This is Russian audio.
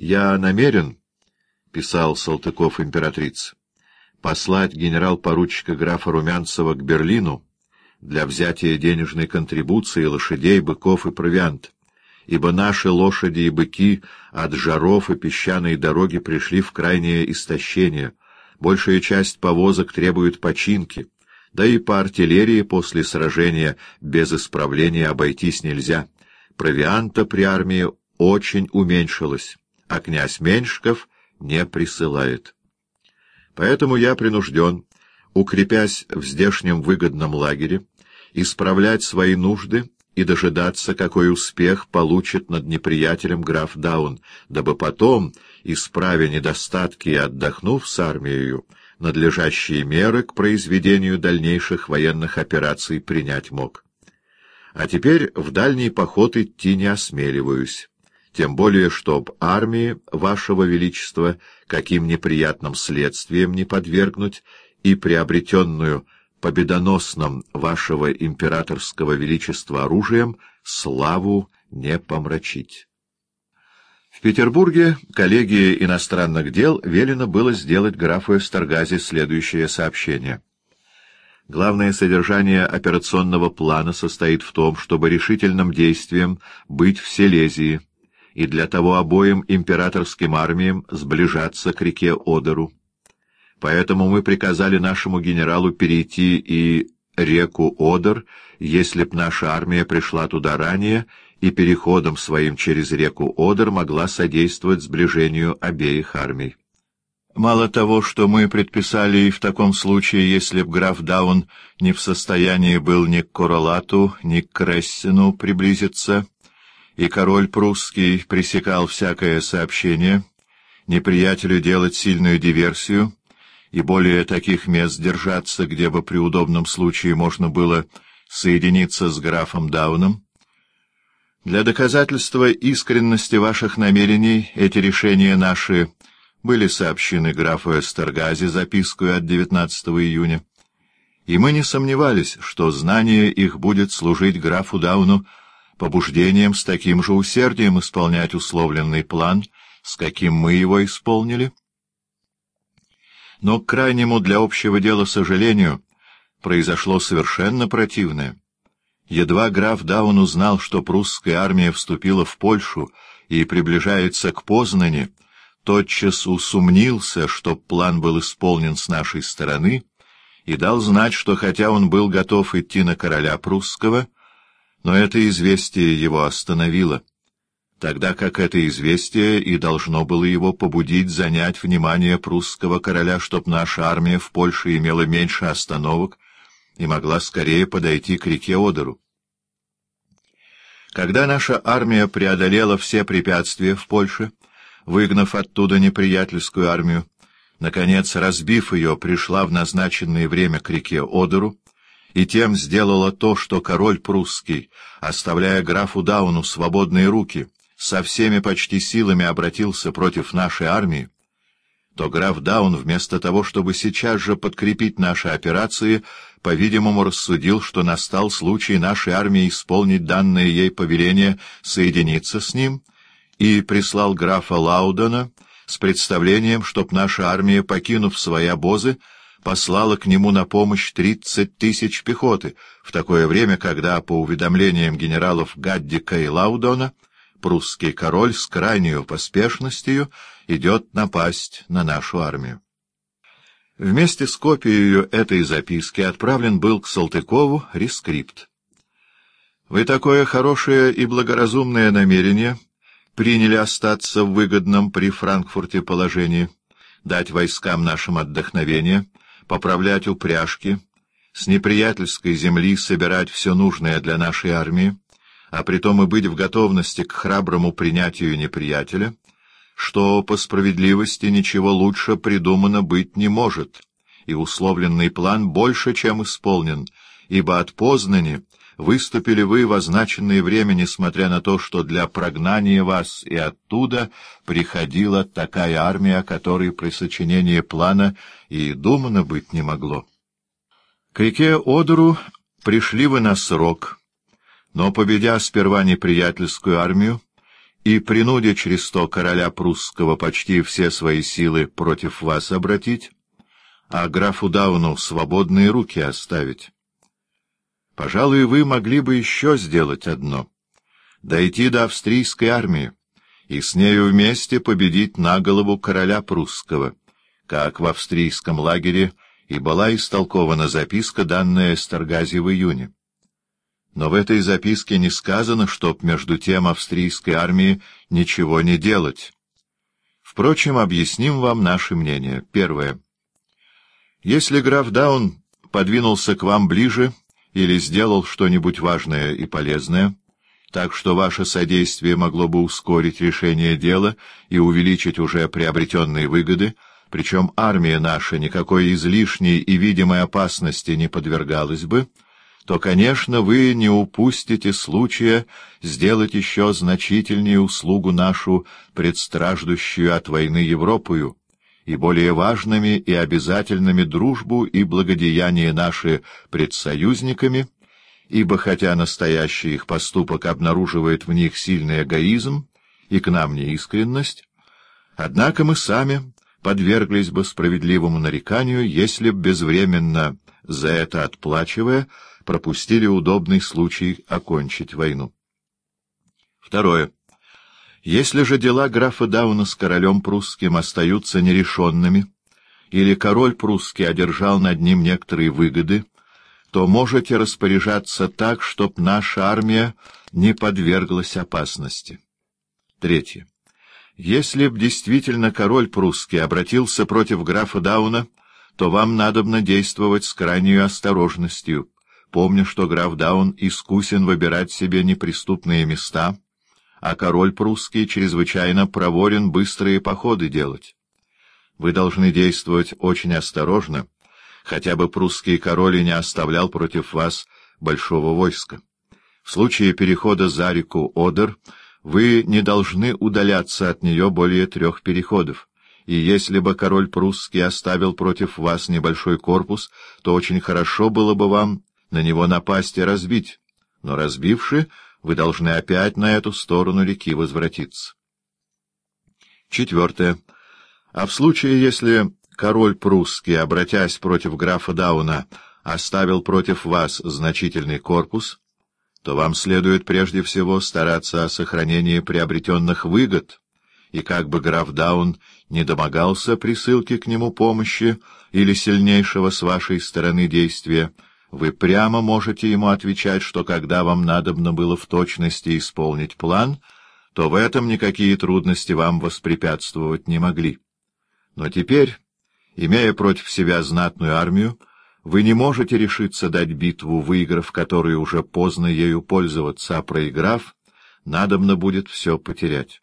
«Я намерен», — писал Салтыков императрице, — «послать генерал-поручика графа Румянцева к Берлину для взятия денежной контрибуции лошадей, быков и провиант, ибо наши лошади и быки от жаров и песчаной дороги пришли в крайнее истощение, большая часть повозок требует починки, да и по артиллерии после сражения без исправления обойтись нельзя. Провианта при армии очень уменьшилось, а князь Меньшков не присылает. Поэтому я принужден, укрепясь в здешнем выгодном лагере, исправлять свои нужды и дожидаться, какой успех получит над неприятелем граф Даун, дабы потом, исправя недостатки и отдохнув с армией, надлежащие меры к произведению дальнейших военных операций принять мог. А теперь в дальний поход идти не осмеливаюсь, тем более, чтоб армии вашего величества каким неприятным следствием не подвергнуть и приобретенную победоносным вашего императорского величества оружием славу не помрачить. В Петербурге коллегии иностранных дел велено было сделать графу Эстергазе следующее сообщение. Главное содержание операционного плана состоит в том, чтобы решительным действием быть в Силезии, и для того обоим императорским армиям сближаться к реке Одеру. Поэтому мы приказали нашему генералу перейти и реку Одер, если б наша армия пришла туда ранее, и переходом своим через реку Одер могла содействовать сближению обеих армий. Мало того, что мы предписали и в таком случае, если б граф Даун не в состоянии был ни к Королату, ни к Крессину приблизиться, и король прусский пресекал всякое сообщение, неприятелю делать сильную диверсию, и более таких мест держаться, где бы при удобном случае можно было соединиться с графом Дауном. Для доказательства искренности ваших намерений эти решения наши были сообщены графу Эстергази запиской от 19 июня, и мы не сомневались, что знание их будет служить графу Дауну побуждением с таким же усердием исполнять условленный план, с каким мы его исполнили, но к крайнему для общего дела сожалению произошло совершенно противное. Едва граф Даун узнал, что прусская армия вступила в Польшу и приближается к Познани, тотчас усомнился, что план был исполнен с нашей стороны, и дал знать, что хотя он был готов идти на короля прусского, но это известие его остановило тогда как это известие и должно было его побудить занять внимание прусского короля, чтоб наша армия в Польше имела меньше остановок и могла скорее подойти к реке Одеру. Когда наша армия преодолела все препятствия в Польше, выгнав оттуда неприятельскую армию, наконец, разбив ее, пришла в назначенное время к реке Одеру, и тем сделала то, что король прусский, оставляя графу Дауну свободные руки, со всеми почти силами обратился против нашей армии, то граф Даун, вместо того, чтобы сейчас же подкрепить наши операции, по-видимому, рассудил, что настал случай нашей армии исполнить данное ей повеление соединиться с ним, и прислал графа Лаудена с представлением, чтоб наша армия, покинув свои обозы, послала к нему на помощь тридцать тысяч пехоты, в такое время, когда, по уведомлениям генералов Гаддика и Лаудона, прусский король с крайней поспешностью идет напасть на нашу армию. Вместе с копией этой записки отправлен был к Салтыкову рескрипт. «Вы такое хорошее и благоразумное намерение приняли остаться в выгодном при Франкфурте положении, дать войскам нашим отдохновение, поправлять упряжки, с неприятельской земли собирать все нужное для нашей армии, а притом и быть в готовности к храброму принятию неприятеля, что по справедливости ничего лучше придумано быть не может, и условленный план больше, чем исполнен, ибо от Познани выступили вы в означенное время, несмотря на то, что для прогнания вас и оттуда приходила такая армия, которой при сочинении плана и думано быть не могло. К реке Одеру пришли вы на срок — но, победя сперва неприятельскую армию и принудя через то короля прусского почти все свои силы против вас обратить, а графу Дауну свободные руки оставить. Пожалуй, вы могли бы еще сделать одно — дойти до австрийской армии и с нею вместе победить на голову короля прусского, как в австрийском лагере и была истолкована записка, данная Эстергази в июне. Но в этой записке не сказано, чтоб между тем австрийской армии ничего не делать. Впрочем, объясним вам наше мнение. Первое. Если граф Даун подвинулся к вам ближе или сделал что-нибудь важное и полезное, так что ваше содействие могло бы ускорить решение дела и увеличить уже приобретенные выгоды, причем армия наша никакой излишней и видимой опасности не подвергалась бы, то, конечно, вы не упустите случая сделать еще значительнее услугу нашу, предстраждущую от войны Европою, и более важными и обязательными дружбу и благодеяние наши пред союзниками, ибо хотя настоящий их поступок обнаруживает в них сильный эгоизм и к нам неискренность, однако мы сами подверглись бы справедливому нареканию, если б безвременно за это отплачивая, пропустили удобный случай окончить войну. Второе. Если же дела графа Дауна с королем прусским остаются нерешенными, или король прусский одержал над ним некоторые выгоды, то можете распоряжаться так, чтоб наша армия не подверглась опасности. Третье. Если б действительно король прусский обратился против графа Дауна, то вам надобно действовать с крайней осторожностью, помня, что граф Даун искусен выбирать себе неприступные места, а король прусский чрезвычайно проворен быстрые походы делать. Вы должны действовать очень осторожно, хотя бы прусский король и не оставлял против вас большого войска. В случае перехода за реку Одер вы не должны удаляться от нее более трех переходов, и если бы король прусский оставил против вас небольшой корпус, то очень хорошо было бы вам на него напасть и разбить, но разбивши, вы должны опять на эту сторону реки возвратиться. Четвертое. А в случае, если король прусский, обратясь против графа Дауна, оставил против вас значительный корпус, то вам следует прежде всего стараться о сохранении приобретенных выгод, и как бы граф Даун не домогался присылки к нему помощи или сильнейшего с вашей стороны действия, вы прямо можете ему отвечать, что когда вам надобно было в точности исполнить план, то в этом никакие трудности вам воспрепятствовать не могли. Но теперь, имея против себя знатную армию, вы не можете решиться дать битву, выиграв которую уже поздно ею пользоваться, а проиграв, надобно будет все потерять.